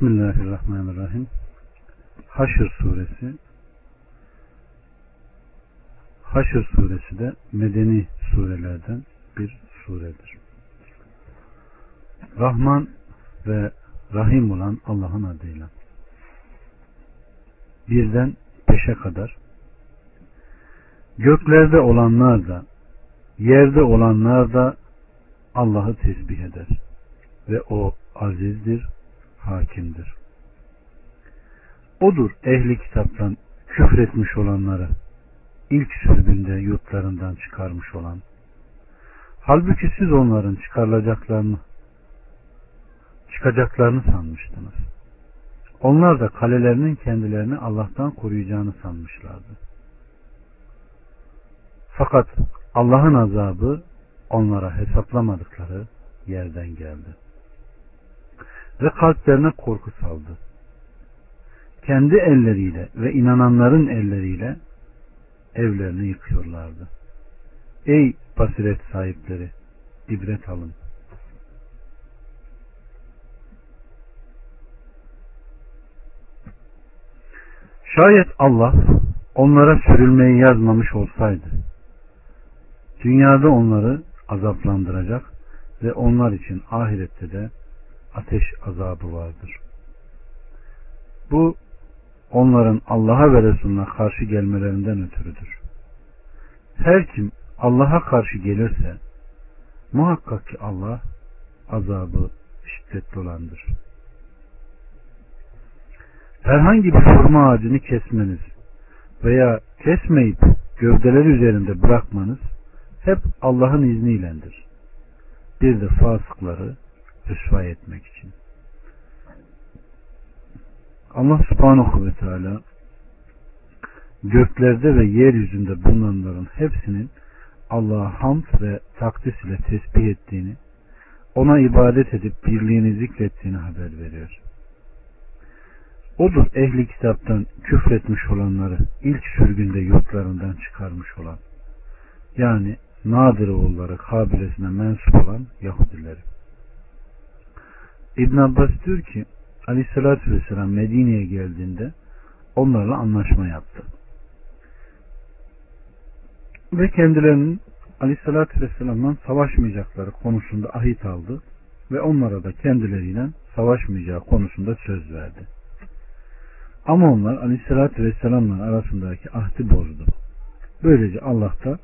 Bismillahirrahmanirrahim. Haşr suresi Haşr suresi de medeni surelerden bir suredir. Rahman ve Rahim olan Allah'ın adıyla. Birden beşe kadar göklerde olanlar da yerde olanlar da Allah'ı tesbih eder ve o azizdir, hakimdir. Odur ehli kitaptan küfretmiş olanları ilk sürgünde yurtlarından çıkarmış olan. Halbuki siz onların çıkarılacaklarını çıkacaklarını sanmıştınız. Onlar da kalelerinin kendilerini Allah'tan koruyacağını sanmışlardı. Fakat Allah'ın azabı onlara hesaplamadıkları yerden geldi. Ve kalplerine korku saldı. Kendi elleriyle ve inananların elleriyle evlerini yıkıyorlardı. Ey basiret sahipleri, ibret alın. Şayet Allah onlara sürülmeyi yazmamış olsaydı, dünyada onları azaplandıracak ve onlar için ahirette de ateş azabı vardır. Bu onların Allah'a ve Resulüne karşı gelmelerinden ötürüdür. Her kim Allah'a karşı gelirse muhakkak ki Allah azabı şiddetli olandır. Herhangi bir hurma ağacını kesmeniz veya kesmeyip gövdeler üzerinde bırakmanız hep Allah'ın izniylendir. Bir de fasıkları rüsva etmek için. Allah subhanahu ve teala göklerde ve yeryüzünde bulunanların hepsinin Allah'a hamd ve takdis ile tesbih ettiğini, ona ibadet edip birliğini zikrettiğini haber veriyor. Odur ehli kitaptan küfretmiş olanları ilk sürgünde yurtlarından çıkarmış olan, yani Nadir oğulları kabilesine mensup olan Yahudileri. İbn Abbas diyor ki Aleyhisselatü Vesselam Medine'ye geldiğinde onlarla anlaşma yaptı. Ve kendilerinin Aleyhisselatü Vesselam'dan savaşmayacakları konusunda ahit aldı ve onlara da kendileriyle savaşmayacağı konusunda söz verdi. Ama onlar Aleyhisselatü Vesselam'la arasındaki ahdi bozdu. Böylece Allah da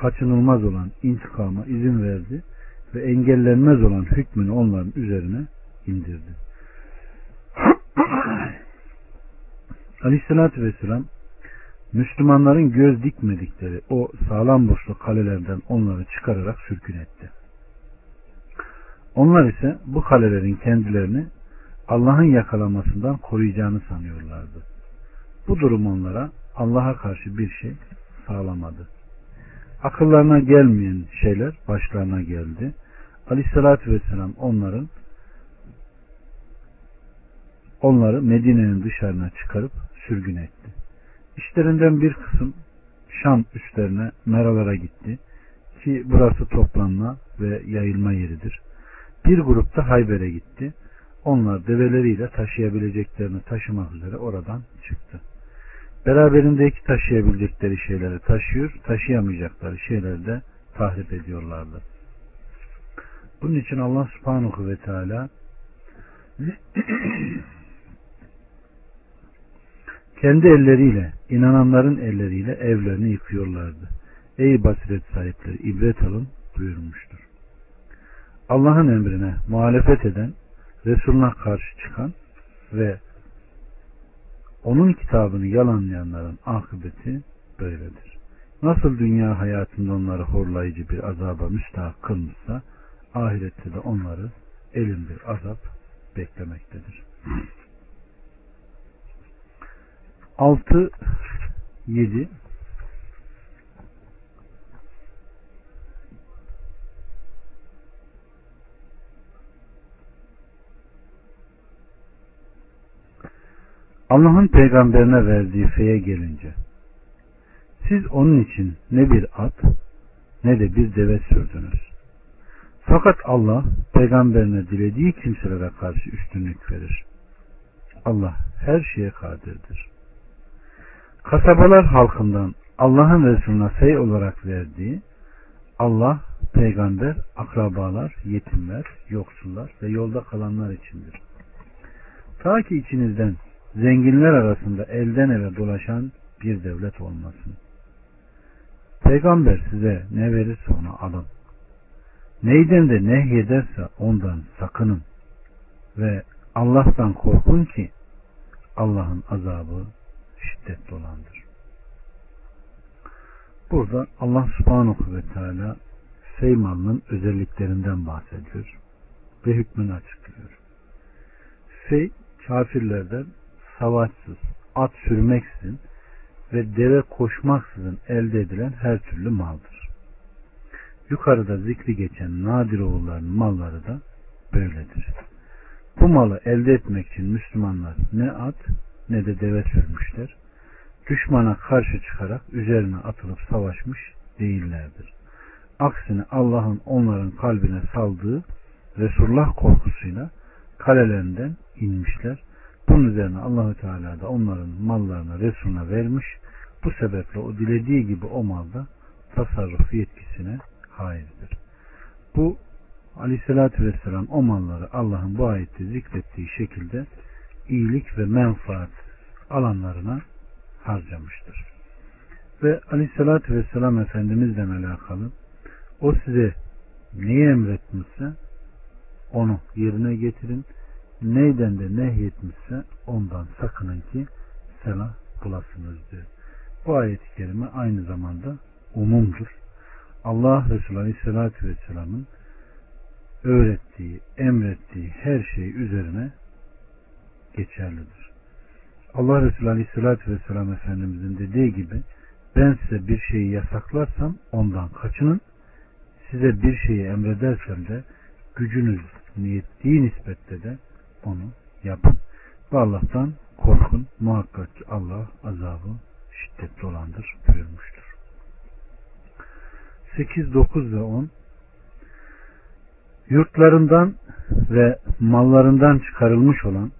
kaçınılmaz olan intikama izin verdi ve engellenmez olan hükmünü onların üzerine indirdi. Aleyhissalatü vesselam Müslümanların göz dikmedikleri o sağlam burçlu kalelerden onları çıkararak sürkün etti. Onlar ise bu kalelerin kendilerini Allah'ın yakalamasından koruyacağını sanıyorlardı. Bu durum onlara Allah'a karşı bir şey sağlamadı. Akıllarına gelmeyen şeyler başlarına geldi. Aleyhissalatü vesselam onların onları Medine'nin dışarına çıkarıp sürgün etti. İşlerinden bir kısım Şam üstlerine meralara gitti ki burası toplanma ve yayılma yeridir. Bir grup da Hayber'e gitti. Onlar develeriyle taşıyabileceklerini taşımak üzere oradan çıktı. Beraberindeki taşıyabilecekleri şeyleri taşıyor, taşıyamayacakları şeyleri de tahrip ediyorlardı. Bunun için Allah subhanahu ve teala kendi elleriyle, inananların elleriyle evlerini yıkıyorlardı. Ey basiret sahipleri ibret alın buyurmuştur. Allah'ın emrine muhalefet eden, Resulüne karşı çıkan ve onun kitabını yalanlayanların akıbeti böyledir. Nasıl dünya hayatında onları horlayıcı bir azaba müstahak kılmışsa ahirette de onları elin bir azap beklemektedir. 6 7 Allah'ın peygamberine verdiği feye gelince siz onun için ne bir at ne de bir deve sürdünüz. Fakat Allah peygamberine dilediği kimselere karşı üstünlük verir. Allah her şeye kadirdir. Kasabalar halkından Allah'ın Resulüne sey olarak verdiği Allah, peygamber, akrabalar, yetimler, yoksullar ve yolda kalanlar içindir. Ta ki içinizden zenginler arasında elden eve dolaşan bir devlet olmasın. Peygamber size ne verirse onu alın. Neyden de nehyederse ondan sakının. Ve Allah'tan korkun ki Allah'ın azabı şiddetli olandır. Burada Allah subhanahu ve teala Feymal'ın özelliklerinden bahsediyor ve hükmünü açıklıyor. Fey kafirlerden savaşsız, at sürmeksizin ve deve koşmaksızın elde edilen her türlü maldır. Yukarıda zikri geçen nadir oğulların malları da böyledir. Bu malı elde etmek için Müslümanlar ne at ne de deve sürmüşler. Düşmana karşı çıkarak üzerine atılıp savaşmış değillerdir. Aksine Allah'ın onların kalbine saldığı Resulullah korkusuyla kalelerinden inmişler. Bunun üzerine Allahü Teala da onların mallarını Resulüne vermiş. Bu sebeple o dilediği gibi o malda tasarruf yetkisine haizdir. Bu Aleyhisselatü Vesselam o malları Allah'ın bu ayette zikrettiği şekilde iyilik ve menfaat alanlarına harcamıştır. Ve Aleyhisselatü Vesselam Efendimizle alakalı o size neyi emretmişse onu yerine getirin. Neyden de nehyetmişse ondan sakının ki selah bulasınız diyor. Bu ayet-i kerime aynı zamanda umumdur. Allah Resulü Aleyhisselatü Vesselam'ın öğrettiği, emrettiği her şey üzerine geçerlidir. Allah Resulü Aleyhisselatü Vesselam Efendimizin dediği gibi ben size bir şeyi yasaklarsam ondan kaçının size bir şeyi emredersem de gücünüz niyetliği nispette de onu yapın. Ve Allah'tan korkun. Muhakkak ki Allah azabı şiddetli olandır buyurmuştur. 8, 9 ve 10 Yurtlarından ve mallarından çıkarılmış olan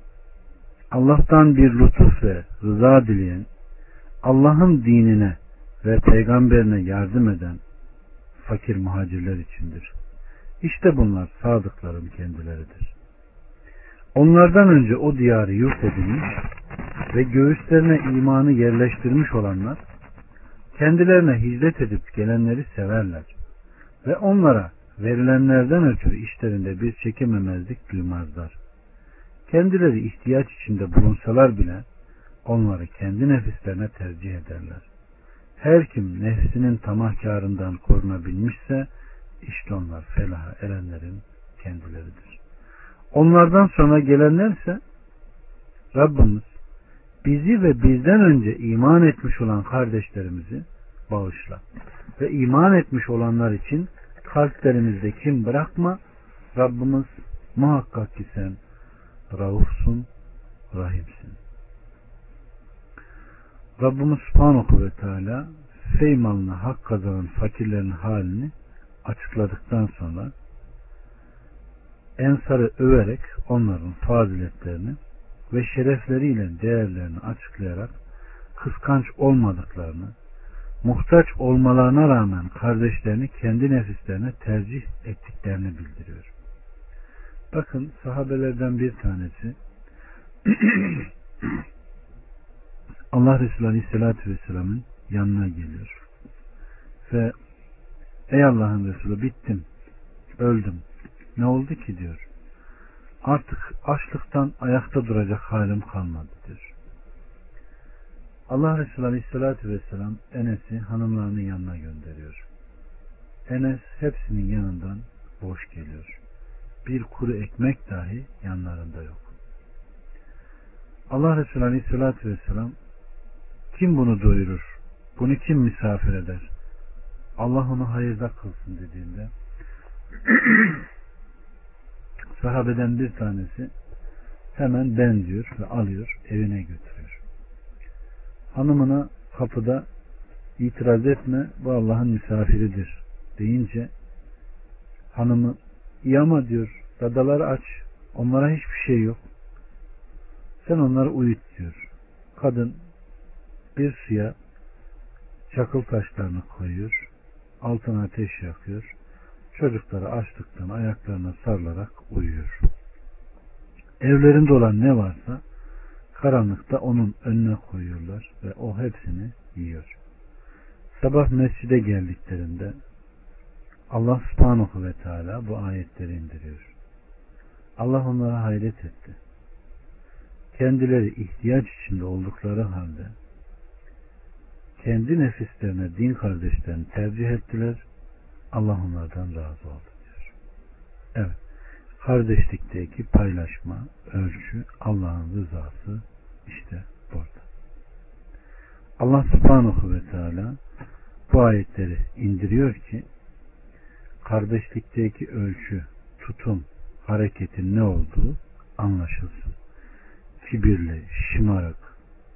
Allah'tan bir lütuf ve rıza dileyen Allah'ın dinine ve peygamberine yardım eden fakir muhacirler içindir. İşte bunlar sadıkların kendileridir. Onlardan önce o diyarı yurt edilmiş ve göğüslerine imanı yerleştirmiş olanlar kendilerine hicret edip gelenleri severler ve onlara verilenlerden ötürü işlerinde bir çekememezlik duymazlar. Kendileri ihtiyaç içinde bulunsalar bile onları kendi nefislerine tercih ederler. Her kim nefsinin tamahkarından korunabilmişse işte onlar felaha erenlerin kendileridir. Onlardan sonra gelenlerse Rabbimiz bizi ve bizden önce iman etmiş olan kardeşlerimizi bağışla ve iman etmiş olanlar için kalplerimizde kim bırakma Rabbimiz muhakkak ki sen raufsun rahimsin. Rabbimiz Subhanahu ve Teala Feymal'ına hak kazanan fakirlerin halini açıkladıktan sonra Ensar'ı överek onların faziletlerini ve şerefleriyle değerlerini açıklayarak kıskanç olmadıklarını, muhtaç olmalarına rağmen kardeşlerini kendi nefislerine tercih ettiklerini bildiriyor. Bakın sahabelerden bir tanesi Allah Resulü Aleyhisselatü Vesselam'ın yanına geliyor. Ve ey Allah'ın Resulü bittim, öldüm. Ne oldu ki diyor. Artık açlıktan ayakta duracak halim kalmadı diyor. Allah Resulü Aleyhisselatü Vesselam Enes'i hanımlarının yanına gönderiyor. Enes hepsinin yanından boş geliyor. Bir kuru ekmek dahi yanlarında yok. Allah Resulü Aleyhisselatü Vesselam kim bunu doyurur? Bunu kim misafir eder? Allah onu hayırda kılsın dediğinde sahabeden bir tanesi hemen ben diyor ve alıyor evine götürüyor. Hanımına kapıda itiraz etme bu Allah'ın misafiridir deyince hanımı iyi ama diyor dadaları aç onlara hiçbir şey yok. Sen onları uyut diyor. Kadın bir suya çakıl taşlarını koyuyor. Altına ateş yakıyor. Çocukları açlıktan ayaklarına sarılarak uyuyor. Evlerinde olan ne varsa karanlıkta onun önüne koyuyorlar ve o hepsini yiyor. Sabah mescide geldiklerinde Allah subhanahu ve teala bu ayetleri indiriyor. Allah onlara hayret etti. Kendileri ihtiyaç içinde oldukları halde kendi nefislerine din kardeşlerini tercih ettiler. Allah onlardan razı oldu diyor. Evet. Kardeşlikteki paylaşma, ölçü, Allah'ın rızası işte burada. Allah subhanahu ve teala bu ayetleri indiriyor ki kardeşlikteki ölçü, tutum, hareketin ne olduğu anlaşılsın. Kibirli, şımarık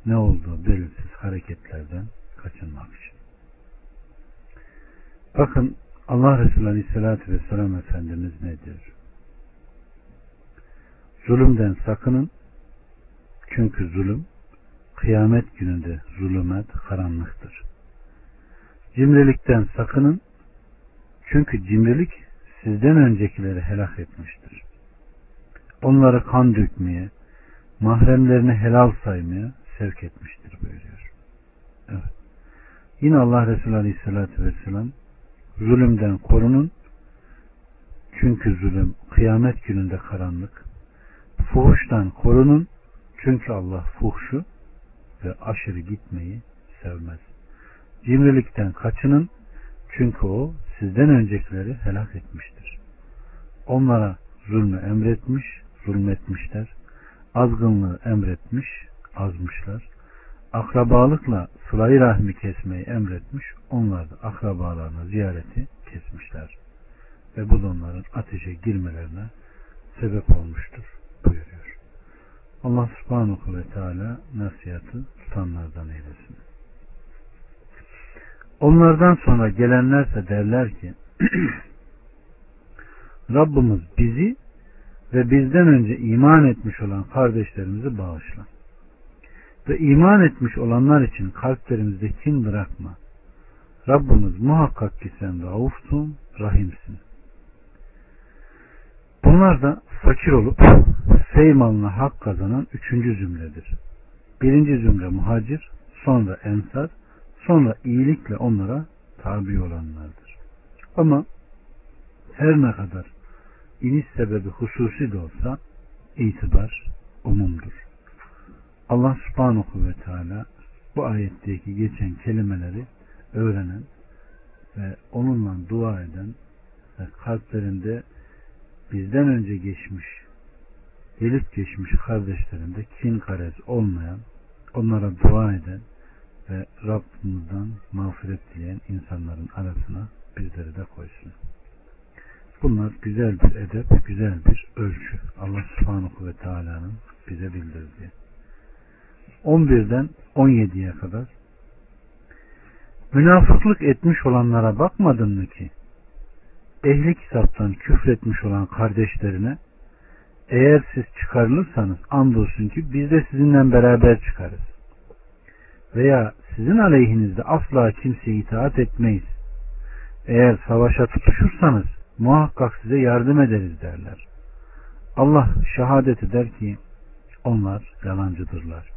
ne olduğu belirsiz hareketlerden kaçınmak için. Bakın Allah Resulü Aleyhisselatü Vesselam Efendimiz ne diyor? Zulümden sakının çünkü zulüm kıyamet gününde zulümet karanlıktır. Cimrilikten sakının çünkü cimrilik sizden öncekileri helak etmiştir. Onları kan dökmeye, mahremlerini helal saymaya sevk etmiştir buyuruyor. Evet. Yine Allah Resulü Aleyhisselatü Vesselam zulümden korunun çünkü zulüm kıyamet gününde karanlık. Fuhuştan korunun çünkü Allah fuhşu ve aşırı gitmeyi sevmez. Cimrilikten kaçının çünkü o sizden öncekileri helak etmiştir. Onlara zulmü emretmiş, zulmetmişler. Azgınlığı emretmiş, azmışlar. Akrabalıkla sılayı rahmi kesmeyi emretmiş. Onlar da akrabalarına ziyareti kesmişler. Ve bu onların ateşe girmelerine sebep olmuştur buyuruyor. Allah subhanahu ve teala nasihatı tutanlardan eylesin. Onlardan sonra gelenlerse derler ki Rabbimiz bizi ve bizden önce iman etmiş olan kardeşlerimizi bağışla. Ve iman etmiş olanlar için kalplerimizde kin bırakma. Rabbimiz muhakkak ki sen raufsun, rahimsin. Bunlar da fakir olup feymalına hak kazanan üçüncü zümredir. Birinci zümre muhacir, sonra ensar, sonra iyilikle onlara tabi olanlardır. Ama her ne kadar iniş sebebi hususi de olsa itibar umumdur. Allah subhanahu ve teala bu ayetteki geçen kelimeleri öğrenen ve onunla dua eden ve kalplerinde bizden önce geçmiş gelip geçmiş kardeşlerinde kin karez olmayan onlara dua eden ve Rabbimizden mağfiret dileyen insanların arasına bizleri de koysun. Bunlar güzel bir edep, güzel bir ölçü. Allah subhanahu ve teala'nın bize bildirdiği. 11'den 17'ye kadar münafıklık etmiş olanlara bakmadın mı ki ehli kitaptan küfretmiş olan kardeşlerine eğer siz çıkarılırsanız andolsun ki biz de sizinle beraber çıkarız. Veya sizin aleyhinizde asla kimseye itaat etmeyiz. Eğer savaşa tutuşursanız muhakkak size yardım ederiz derler. Allah şehadet eder ki onlar yalancıdırlar.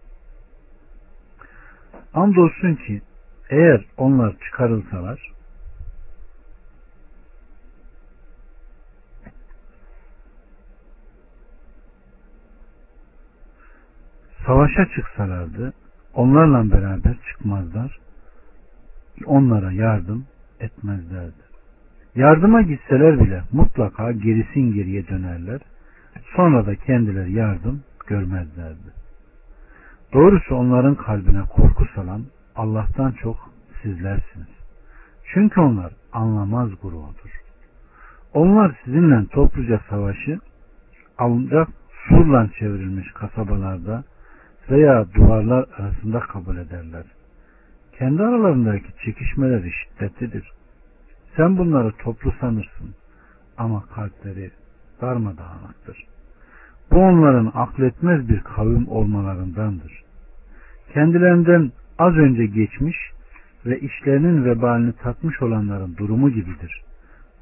Andolsun ki eğer onlar çıkarılsalar savaşa çıksalardı onlarla beraber çıkmazlar onlara yardım etmezlerdi. Yardıma gitseler bile mutlaka gerisin geriye dönerler. Sonra da kendileri yardım görmezlerdi. Doğrusu onların kalbine korku salan Allah'tan çok sizlersiniz. Çünkü onlar anlamaz grubudur. Onlar sizinle topluca savaşı ancak surla çevrilmiş kasabalarda veya duvarlar arasında kabul ederler. Kendi aralarındaki çekişmeler şiddetlidir. Sen bunları toplu sanırsın ama kalpleri darmadağınıktır. Bu onların akletmez bir kavim olmalarındandır. Kendilerinden az önce geçmiş ve işlerinin vebalini tatmış olanların durumu gibidir.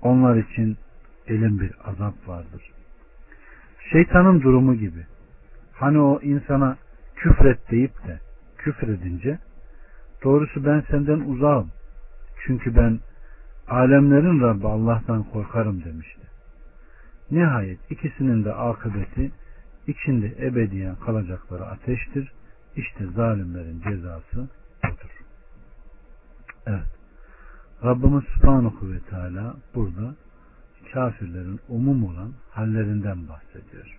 Onlar için elin bir azap vardır. Şeytanın durumu gibi. Hani o insana küfret deyip de küfredince doğrusu ben senden uzağım. Çünkü ben alemlerin Rabbi Allah'tan korkarım demişti. Nihayet ikisinin de akıbeti içinde ebediyen kalacakları ateştir. İşte zalimlerin cezası budur. Evet. Rabbimiz Subhanahu ve Teala burada kafirlerin umum olan hallerinden bahsediyor.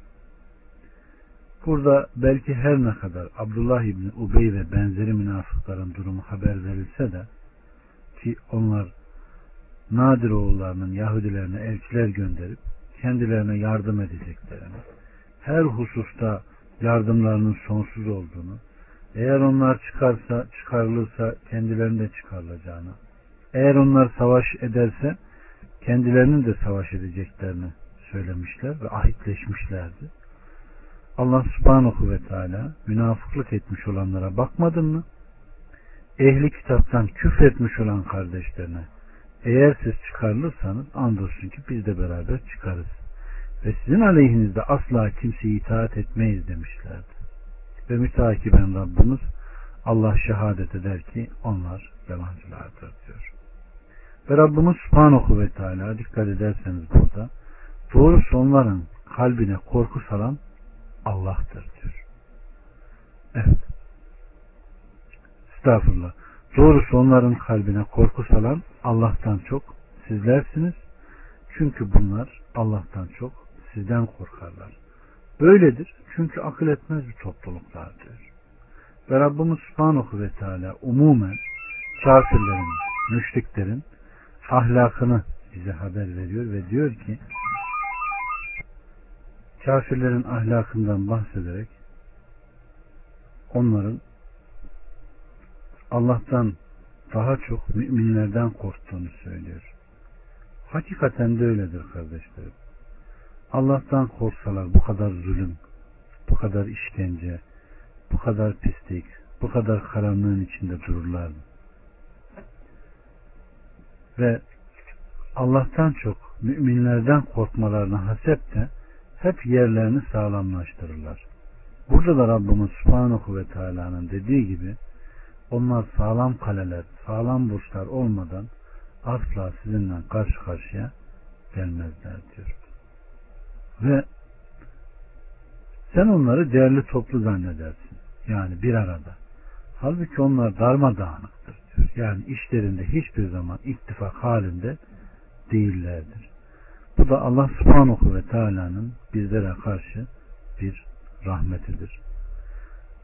Burada belki her ne kadar Abdullah İbni Ubey ve benzeri münafıkların durumu haber verilse de ki onlar Nadir oğullarının Yahudilerine elçiler gönderip kendilerine yardım edeceklerini, her hususta yardımlarının sonsuz olduğunu, eğer onlar çıkarsa, çıkarılırsa kendilerinde çıkarılacağını, eğer onlar savaş ederse kendilerinin de savaş edeceklerini söylemişler ve ahitleşmişlerdi. Allah subhanahu ve teala münafıklık etmiş olanlara bakmadın mı? Ehli kitaptan küfretmiş olan kardeşlerine eğer siz çıkarılırsanız andolsun ki biz de beraber çıkarız. Ve sizin aleyhinizde asla kimseye itaat etmeyiz demişlerdi. Ve mütakiben Rabbimiz Allah şehadet eder ki onlar yalancılardır diyor. Ve Rabbimiz Subhanahu ve Teala dikkat ederseniz burada doğrusu onların kalbine korku salan Allah'tır diyor. Evet. Estağfurullah. Doğrusu onların kalbine korku salan Allah'tan çok sizlersiniz. Çünkü bunlar Allah'tan çok sizden korkarlar. Böyledir. Çünkü akıl etmez bir topluluklardır. Ve Rabbimiz Subhanahu ve Teala umumen kafirlerin, müşriklerin ahlakını bize haber veriyor ve diyor ki kafirlerin ahlakından bahsederek onların Allah'tan daha çok müminlerden korktuğunu söylüyor. Hakikaten de öyledir kardeşlerim. Allah'tan korksalar bu kadar zulüm, bu kadar işkence, bu kadar pislik, bu kadar karanlığın içinde dururlar mı? Ve Allah'tan çok müminlerden korkmalarını hasep de hep yerlerini sağlamlaştırırlar. Burada da Rabbimiz Subhanahu ve Teala'nın dediği gibi onlar sağlam kaleler, sağlam burçlar olmadan asla sizinle karşı karşıya gelmezler diyor. Ve sen onları değerli toplu zannedersin. Yani bir arada. Halbuki onlar darmadağınıktır diyor. Yani işlerinde hiçbir zaman ittifak halinde değillerdir. Bu da Allah subhanahu ve teala'nın bizlere karşı bir rahmetidir.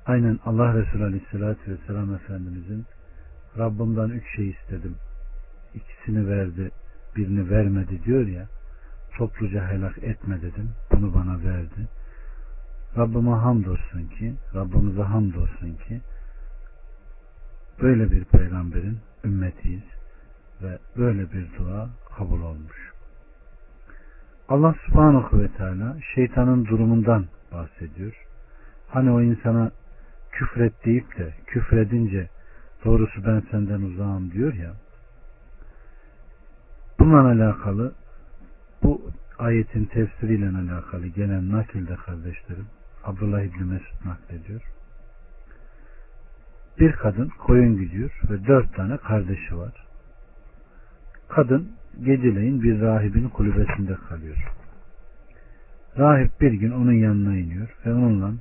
Aynen Allah Resulü Aleyhisselatü Vesselam Efendimizin Rabbimden üç şey istedim. İkisini verdi, birini vermedi diyor ya topluca helak etme dedim. Bunu bana verdi. Rabbime hamdolsun ki, Rabbimize hamdolsun ki böyle bir peygamberin ümmetiyiz ve böyle bir dua kabul olmuş. Allah subhanahu ve teala şeytanın durumundan bahsediyor. Hani o insana küfret deyip de küfredince doğrusu ben senden uzağım diyor ya bununla alakalı bu ayetin tefsiriyle alakalı gelen nakilde kardeşlerim Abdullah İbni Mesud naklediyor. Bir kadın koyun gidiyor ve dört tane kardeşi var. Kadın geceleyin bir rahibin kulübesinde kalıyor. Rahip bir gün onun yanına iniyor ve onunla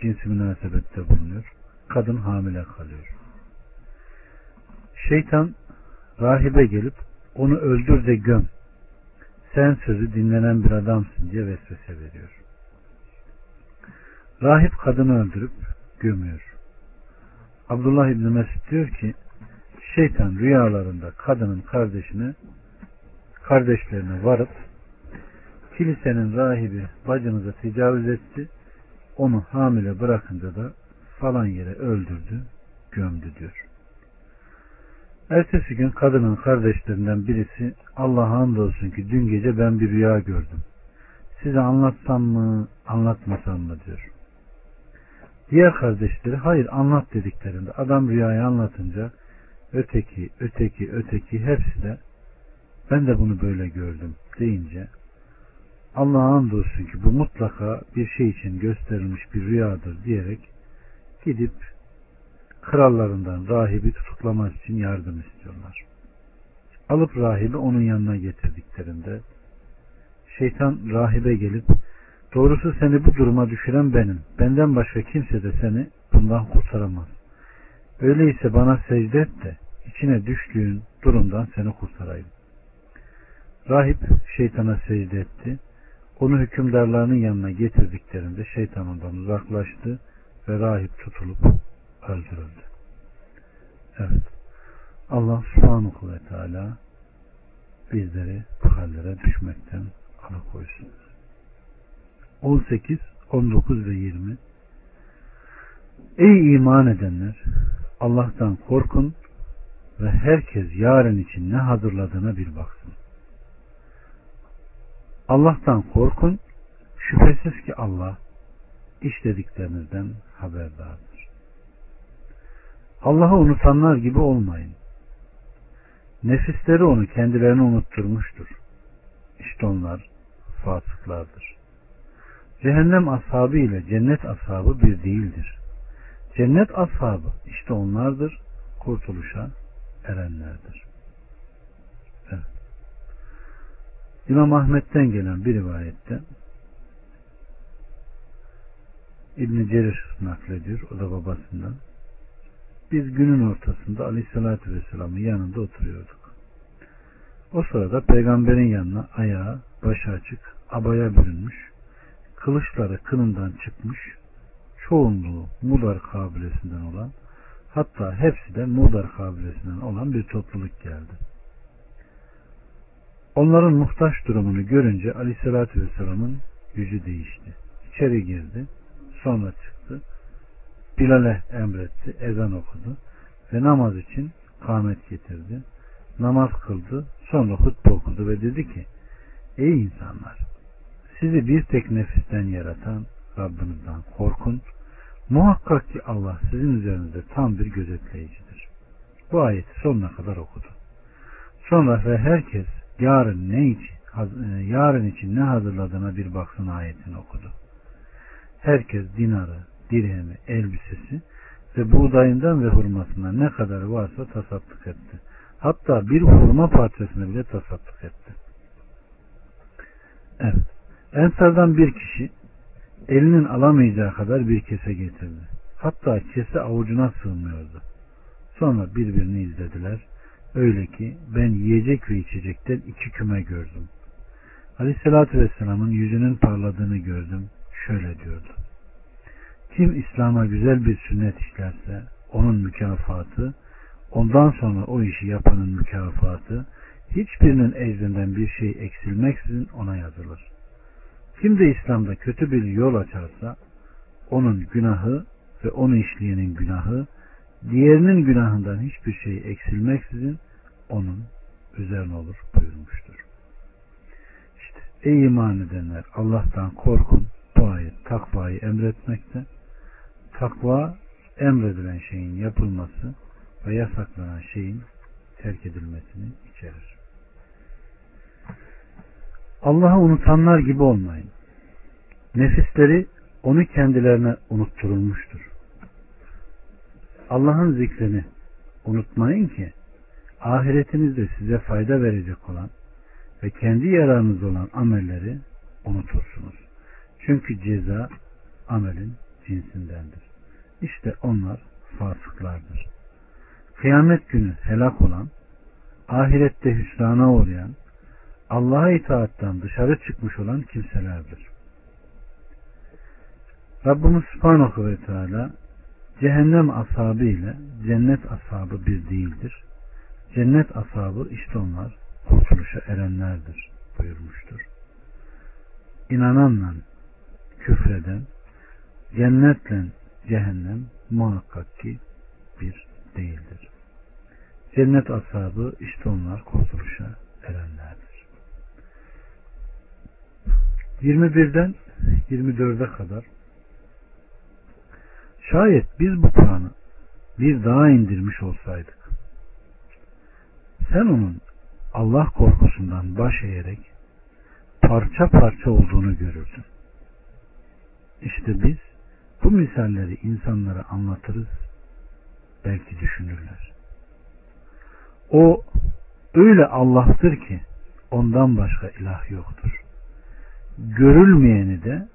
cinsi münasebette bulunuyor. Kadın hamile kalıyor. Şeytan rahibe gelip onu öldür de göm. Sen sözü dinlenen bir adamsın diye vesvese veriyor. Rahip kadını öldürüp gömüyor. Abdullah İbni Mesud diyor ki şeytan rüyalarında kadının kardeşine kardeşlerine varıp kilisenin rahibi bacınıza tecavüz etti onu hamile bırakınca da falan yere öldürdü, gömdü diyor. Ertesi gün kadının kardeşlerinden birisi Allah'a andolsun ki dün gece ben bir rüya gördüm. size anlatsam mı anlatmasam mı diyor. Diğer kardeşleri hayır anlat dediklerinde adam rüyayı anlatınca öteki, öteki, öteki hepsi de ben de bunu böyle gördüm deyince Allah'a andolsun ki bu mutlaka bir şey için gösterilmiş bir rüyadır diyerek gidip krallarından rahibi tutuklamak için yardım istiyorlar. Alıp rahibi onun yanına getirdiklerinde şeytan rahibe gelip doğrusu seni bu duruma düşüren benim. Benden başka kimse de seni bundan kurtaramaz. Öyleyse bana secde et de içine düştüğün durumdan seni kurtarayım. Rahip şeytana secde etti. Onu hükümdarlarının yanına getirdiklerinde şeytan ondan uzaklaştı ve rahip tutulup öldürüldü. Evet. Allah subhanahu ve teala bizleri bu hallere düşmekten alıkoysun. 18, 19 ve 20 Ey iman edenler! Allah'tan korkun ve herkes yarın için ne hazırladığına bir baksın. Allah'tan korkun, şüphesiz ki Allah işlediklerinizden haberdardır. Allah'ı unutanlar gibi olmayın. Nefisleri onu kendilerine unutturmuştur. İşte onlar fasıklardır. Cehennem ashabı ile cennet ashabı bir değildir. Cennet ashabı işte onlardır, kurtuluşa erenlerdir. Evet. İmam Ahmet'ten gelen bir rivayette İbn Cerir naklediyor, o da babasından. Biz günün ortasında Aleyhisselatü Vesselam'ın yanında oturuyorduk. O sırada peygamberin yanına ayağı, başı açık, abaya bürünmüş, kılıçları kınından çıkmış, çoğunluğu Mudar kabilesinden olan, hatta hepsi de Mudar kabilesinden olan bir topluluk geldi. Onların muhtaç durumunu görünce Aleyhisselatü Vesselam'ın yüzü değişti. İçeri girdi, sonra çıktı. Bilal'e emretti, ezan okudu ve namaz için kâmet getirdi. Namaz kıldı, sonra hutbe okudu ve dedi ki, Ey insanlar! Sizi bir tek nefisten yaratan Rabbinizden korkun. Muhakkak ki Allah sizin üzerinizde tam bir gözetleyicidir. Bu ayeti sonuna kadar okudu. Sonra ve herkes yarın ne için, e, yarın için ne hazırladığına bir baksın ayetini okudu. Herkes dinarı, dirhemi, elbisesi ve buğdayından ve hurmasından ne kadar varsa tasadduk etti. Hatta bir hurma parçasını bile tasadduk etti. Evet. Ensardan bir kişi elinin alamayacağı kadar bir kese getirdi. Hatta kese avucuna sığmıyordu. Sonra birbirini izlediler. Öyle ki ben yiyecek ve içecekten iki küme gördüm. Aleyhissalatü Vesselam'ın yüzünün parladığını gördüm. Şöyle diyordu. Kim İslam'a güzel bir sünnet işlerse onun mükafatı, ondan sonra o işi yapanın mükafatı, hiçbirinin ecrinden bir şey eksilmeksizin ona yazılır. Kim de İslam'da kötü bir yol açarsa onun günahı ve onu işleyenin günahı diğerinin günahından hiçbir şey eksilmeksizin onun üzerine olur buyurmuştur. İşte ey iman edenler Allah'tan korkun bu takvayı emretmekte. Takva emredilen şeyin yapılması ve yasaklanan şeyin terk edilmesini içerir. Allah'ı unutanlar gibi olmayın. Nefisleri onu kendilerine unutturulmuştur. Allah'ın zikrini unutmayın ki ahiretinizde size fayda verecek olan ve kendi yararınız olan amelleri unutursunuz. Çünkü ceza amelin cinsindendir. İşte onlar fasıklardır. Kıyamet günü helak olan, ahirette hüsrana uğrayan, Allah'a itaattan dışarı çıkmış olan kimselerdir. Rabbimiz Subhanahu ve Teala cehennem ashabı ile cennet ashabı bir değildir. Cennet ashabı işte onlar kurtuluşa erenlerdir buyurmuştur. İnananla küfreden cennetle cehennem muhakkak ki bir değildir. Cennet ashabı işte onlar kurtuluşa erenlerdir. 21'den 24'e kadar Şayet biz bu Kur'an'ı bir daha indirmiş olsaydık sen onun Allah korkusundan baş eğerek parça parça olduğunu görürdün. İşte biz bu misalleri insanlara anlatırız belki düşünürler. O öyle Allah'tır ki ondan başka ilah yoktur. Görülmeyeni de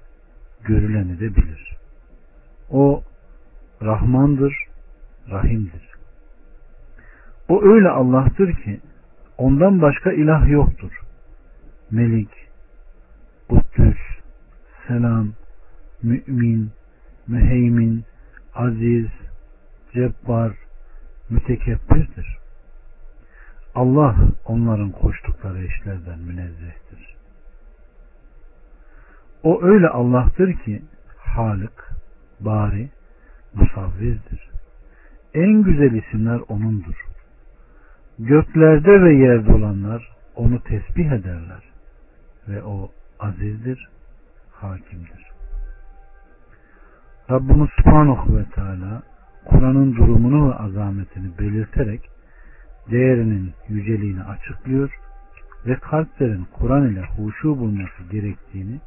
görüleni de bilir. O Rahmandır, Rahim'dir. O öyle Allah'tır ki ondan başka ilah yoktur. Melik, Kuddüs, Selam, Mümin, Müheymin, Aziz, Cebbar, Mütekebbirdir. Allah onların koştukları işlerden münezzehtir. O öyle Allah'tır ki Halık, Bari, Musavvirdir. En güzel isimler O'nundur. Göklerde ve yerde olanlar O'nu tesbih ederler. Ve O azizdir, hakimdir. Rabbimiz Subhanahu ve Teala Kur'an'ın durumunu ve azametini belirterek değerinin yüceliğini açıklıyor ve kalplerin Kur'an ile huşu bulması gerektiğini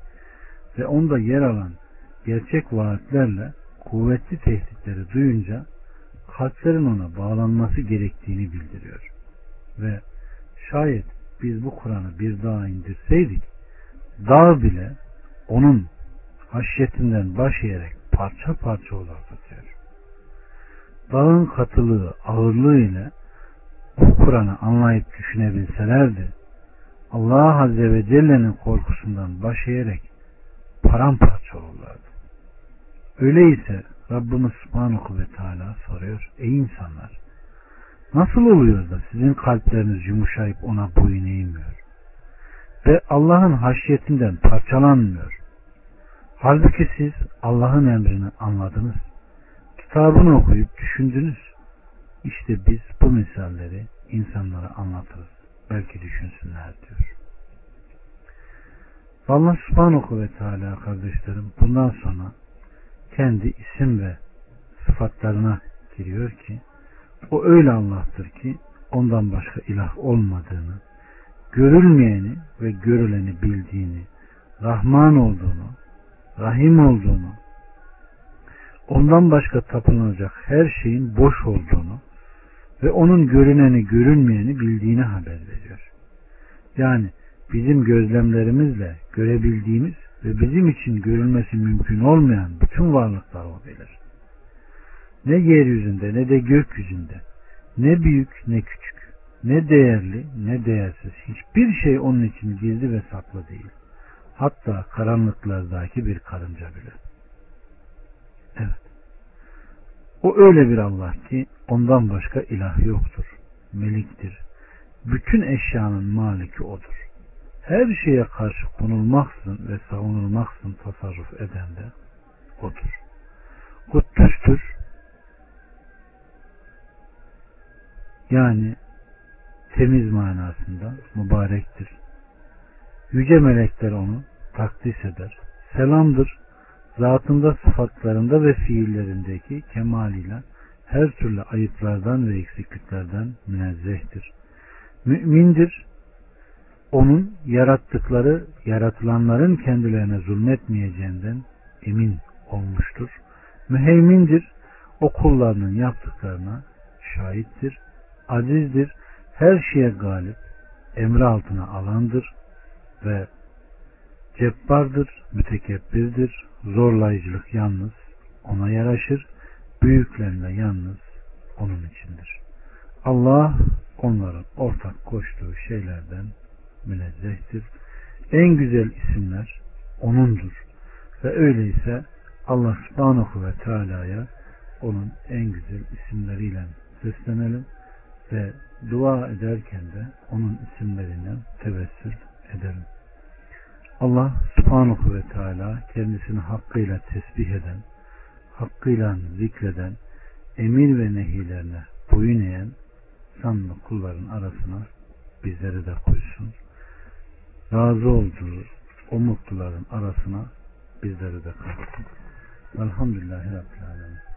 ve onda yer alan gerçek vaatlerle kuvvetli tehditleri duyunca kalplerin ona bağlanması gerektiğini bildiriyor. Ve şayet biz bu Kur'an'ı bir daha indirseydik dağ bile onun haşyetinden baş eğerek parça parça olardı diyor. Dağın katılığı, ağırlığı ile bu Kur'an'ı anlayıp düşünebilselerdi Allah Azze ve Celle'nin korkusundan baş eğerek paramparça olurlardı. Öyleyse Rabbimiz Subhanahu ve Teala soruyor. Ey insanlar nasıl oluyor da sizin kalpleriniz yumuşayıp ona boyun eğmiyor? Ve Allah'ın haşyetinden parçalanmıyor. Halbuki siz Allah'ın emrini anladınız. Kitabını okuyup düşündünüz. İşte biz bu misalleri insanlara anlatırız. Belki düşünsünler diyor. Allah subhanahu ve teala kardeşlerim bundan sonra kendi isim ve sıfatlarına giriyor ki o öyle Allah'tır ki ondan başka ilah olmadığını, görülmeyeni ve görüleni bildiğini, Rahman olduğunu, Rahim olduğunu, ondan başka tapınılacak her şeyin boş olduğunu ve onun görüneni görünmeyeni bildiğini haber veriyor. Yani bizim gözlemlerimizle görebildiğimiz ve bizim için görülmesi mümkün olmayan bütün varlıklar o bilir. Ne yeryüzünde ne de gökyüzünde ne büyük ne küçük ne değerli ne değersiz hiçbir şey onun için gizli ve saklı değil. Hatta karanlıklardaki bir karınca bile. Evet. O öyle bir Allah ki ondan başka ilah yoktur. Meliktir. Bütün eşyanın maliki odur her şeye karşı konulmaksın ve savunulmaksın tasarruf eden de odur. Kuddüstür. Yani temiz manasında mübarektir. Yüce melekler onu takdis eder. Selamdır. Zatında, sıfatlarında ve fiillerindeki kemaliyle her türlü ayıplardan ve eksikliklerden münezzehtir. Mümindir onun yarattıkları yaratılanların kendilerine zulmetmeyeceğinden emin olmuştur. Müheymindir. O kullarının yaptıklarına şahittir. Azizdir. Her şeye galip. Emri altına alandır. Ve cebbardır. Mütekebbirdir. Zorlayıcılık yalnız ona yaraşır. Büyüklerle yalnız onun içindir. Allah onların ortak koştuğu şeylerden münezzehtir. En güzel isimler O'nundur. Ve öyleyse Allah subhanahu ve teala'ya onun en güzel isimleriyle seslenelim ve dua ederken de onun isimlerinden tevessül edelim. Allah subhanahu ve teala kendisini hakkıyla tesbih eden, hakkıyla zikreden, emir ve nehilerine boyun eğen sanlı kulların arasına bizleri de koysun razı olduğu, o mutluların arasına bizleri de katsın. Velhamdülillahi Rabbil Alemin.